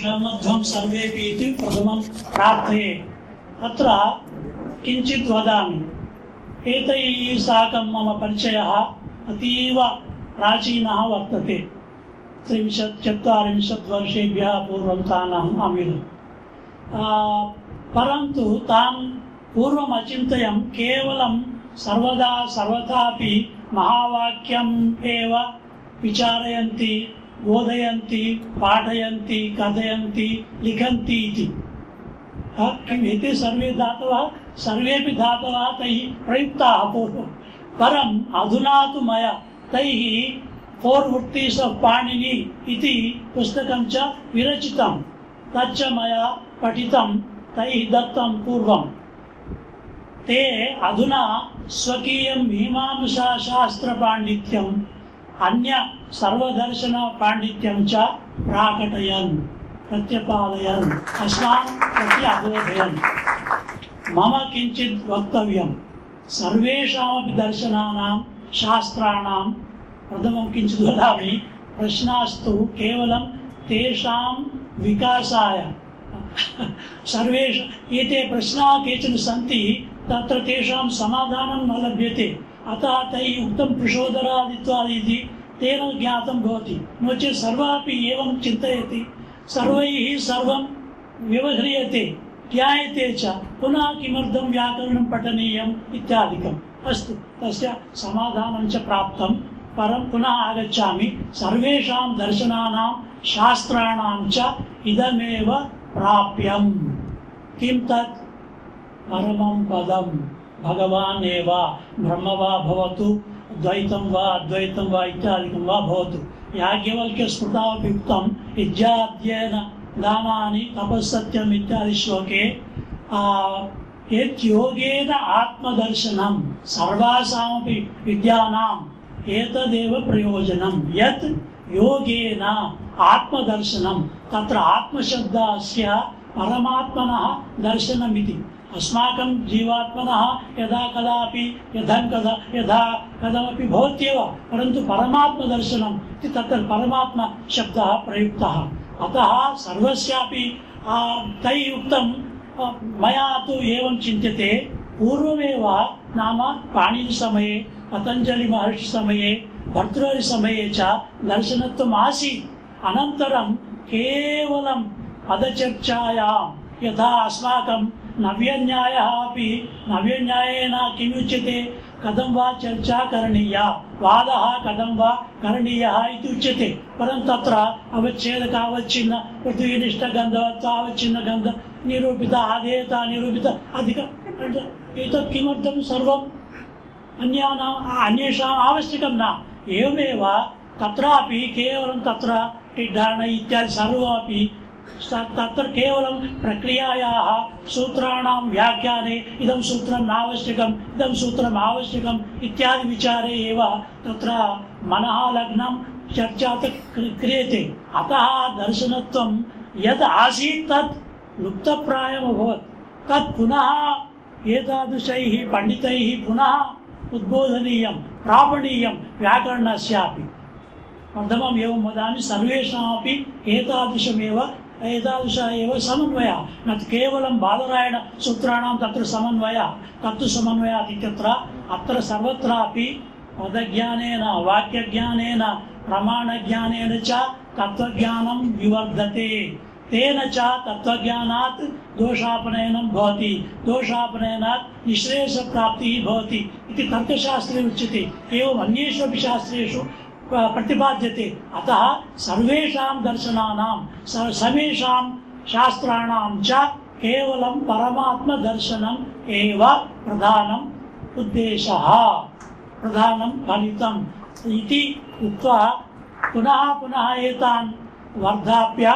क्षमध्वं सर्वेपि इति प्रथमं प्रार्थये। अत्र किञ्चित् वदामि। एतैः साकं मम परिचयः अतीव प्राचीनः वर्तते। त्रिंशत्, चत्वारिंशत् वर्षेभ्यः पूर्वं तान् अहम् अमिलम्। परन्तु तान् पूर्वम् अचिन्तयं केवलं सर्वदा सर्वथापि महावाक्यम् एव विचारयन्ति। बोधयन्ति पाठयन्ति, कथयन्ति, लिखन्ति इति। किम् इति सर्वे धातवः? सर्वेपि धातवः तैः प्रयुक्ताः पूर्वं। परम् अधुना तु मया तैः फोर् वृत्तीस् आफ् पाणिनि इति पुस्तकं च विरचितं तच्च मया पठितं, तैः दत्तं पूर्वं ते अधुना स्वकीयं मीमांसाशास्त्रपाण्डित्यम् अन्य सर्वदर्शनपाण्डित्यं च प्राकटयन् प्रत्यपादयन् अस्मान् प्रति अबोधयन् मम किञ्चित् वक्तव्यं सर्वेषामपि दर्शनानां शास्त्राणां प्रथमं किञ्चित् वदामि प्रश्नास्तु केवलं तेषां विकासाय सर्वेष एते प्रश्नाः केचन सन्ति तत्र तेषां समाधानं न लभ्यते अतः तैः उक्तं पृषोदरादित्वादि इति तेन ज्ञातं भवति। नो चेत् सर्वापि एवं चिन्तयति। सर्वैः सर्वं व्यवह्रियते ज्ञायते च। पुनः किमर्थं व्याकरणं पठनीयम् इत्यादिकम्? अस्तु तस्य समाधानं च प्राप्तं। परं पुनः आगच्छामि। सर्वेषां दर्शनानां शास्त्राणां च इदमेव प्राप्यं किं तत्? परमं पदं भगवान् एव। ब्रह्म वा भवतु। ద్వైతం వా అద్వైతం వా ఇత్యాదికం వా భవతు యాజ్ఞవల్క్య స్మృతావపియుక్తం విద్యా అధ్యయన నామాని తపస్సత్యం ఇత్యాది శ్లోకే యోగేన ఆత్మదర్శనం సర్వాసామపి విద్యానాం ఏతదేవ ప్రయోజనం యత్ యోగేన ఆత్మదర్శనం తత్ర ఆత్మశబ్దస్య పరమాత్మన దర్శనమితి अस्माकं जीवात्मनः यदा कदापि यथं कदा यथा कदापि भवत्येव परन्तु परमात्मदर्शनम् इति तत्र परमात्मशब्दः प्रयुक्तः। अतः सर्वस्यापि तैः उक्तं मया तु एवं चिन्त्यते पूर्वमेव नाम पाणिनिसमये पतञ्जलिमहर्षिसमये भर्तृहरिसमये च दर्शनत्वम् आसीत् अनन्तरं केवलं पदचर्चायां यथा अस्माकं नव्यन्यायः अपि नव्यन्यायेन किमुच्यते कथं वा चर्चा करणीया वादः कथं वा करणीयः इति उच्यते परन्तु तत्र अवच्छेदक अवच्छिन्न पृथ्वीनिष्ठगन्धवत्व अवच्छिन्नगन्ध निरूपित आदेयत निरूपित अधिक एतत् किमर्थं सर्वम् अन्यानाम् अन्येषाम् आवश्यकं न एवमेव तत्रापि केवलं तत्र टिड्ढाण इत्यादि सर्वमपि स- तत्र केवलं प्रक्रियायाः सूत्राणां व्याख्याने इदं सूत्रं नावश्यकम् इदं सूत्रम् आवश्यकम् इत्यादि विचारे एव तत्र मनः लग्नं चर्चा तु क्रि- क्रियते अतः दर्शनत्वं यद् आसीत् तत् लुप्तप्रायमभवत् तत् पुनः एतादृशैः पण्डितैः पुनः उद्बोधनीयं प्रापणीयं व्याकरणस्यापि प्रथमम् एवं वदामि सर्वेषामपि एतादृशमेव एतादृश एव समन्वयः न तु केवलं बादरायणसूत्राणां तत्र समन्वयः तत्तु समन्वयात् इत्यत्र अत्र सर्वत्रापि पदज्ञानेन वाक्यज्ञानेन प्रमाणज्ञानेन च तत्त्वज्ञानं विवर्धते तेन च तत्त्वज्ञानात् दोषापनयनं भवति दोषापनयनात् निःश्रेयसप्राप्तिः भवति इति तर्कशास्त्रे उच्यते एवम् अन्येषु अपि शास्त्रेषु प- प्रतिपाद्यते। अतः सर्वेषां दर्शनानां, स- समेषां शास्त्राणां च केवलं परमात्मदर्शनम् एव प्रधानम् उद्देशः, प्रधानं फलितम् इति उक्त्वा पुनः पुनः एतान् वर्धाप्य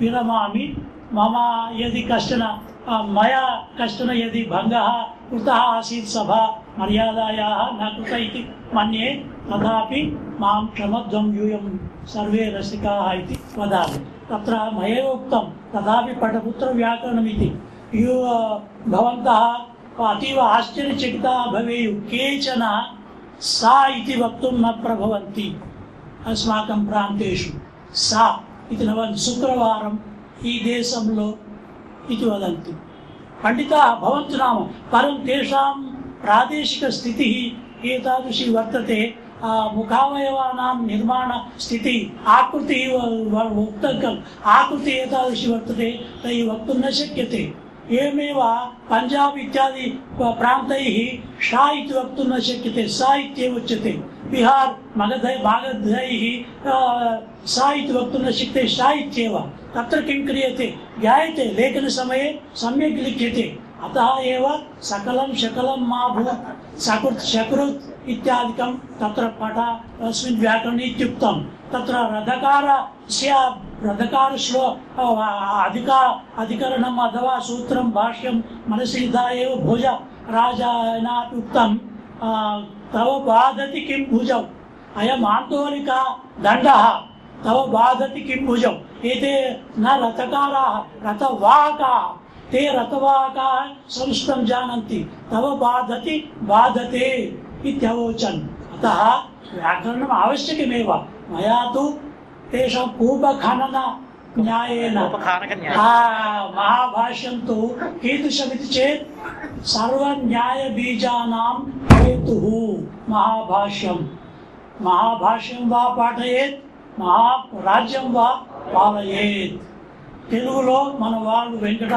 विरमामि। मम यदि कश्चन मया कश्चन यदि भङ्गः कृतः आसीत् सभा, मर्यादायाः न कृत इति मन्ये तथापि मां क्षमध्वं यूयं सर्वे रसिकाः इति वदामि तत्र मयैव उक्तं तथापि पटपुत्रव्याकरणमिति यु भवन्तः अतीव आश्चर्यचकिताः भवेयुः केचन सा इति वक्तुं न प्रभवन्ति अस्माकं प्रान्तेषु सा इति न वदन्ति शुक्रवारं ఈ దేశంలో ఇది వదంతి పండిత భవంతు నామ పరం తేషాం ప్రాదేశిక స్థితి ఏతాదృశి వర్తతే ఆ ముఖావయవానాం నిర్మాణ స్థితి ఆకృతి ఉక్తం ఆకృతి ఏతాదృశి వర్తతే తై వక్తుం న శక్యతే ఏమేవ పంజాబ్ ఇత్యాది ప్రాంతై షా ఇది వక్తుం న శక్యతే సా ఇత్యేవ ఉచ్యతే బిహార్ మగధై భాగధై సా ఇది వక్తుం న షా ఇత్యేవ తత్ర క్రియతే జ్ఞాయతే లేఖన సమయ సమ్యక్ లిఖ్యతే అత ఏవ సకలం శకలం మా భూ సకృత్ శకృత్ इत्यादिकं तत्र पठ अस्मिन् व्याकरणे इत्युक्तं तत्र रथकारस्य रथकारश्लो अधिका अधिकरणम् अथवा सूत्रं भाष्यं मनसि निधाय एव भोज राजानापि उक्तं आ, तव बाधति किं भुजौ अयम् आन्दोलिका दण्डः तव बाधति किं भुजौ एते न रथकाराः रथवाहकाः ते रथवाहकाः संस्कृतं जानन्ति तव बाधति बाधते ఇత్యవోచన్ అత వ్యాకరణం ఆవశ్యకమేవ మయా తేషాం కూపఖనన న్యాయేన మహాభాష్యం తు కీదృశమితి చేత్ సర్వన్యాయబీజానాం హేతు మహాభాష్యం మహాభాష్యం వా పాఠయేత్ మహా రాజ్యం వా పాలయేత్ తెలుగులో మన వాళ్ళు వెంకట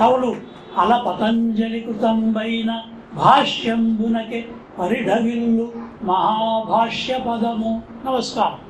కవులు అల పతంజలి కృతం భాష్యంబునకే పరిఢవిల్లు మహాభాష్య పదము నమస్కారం.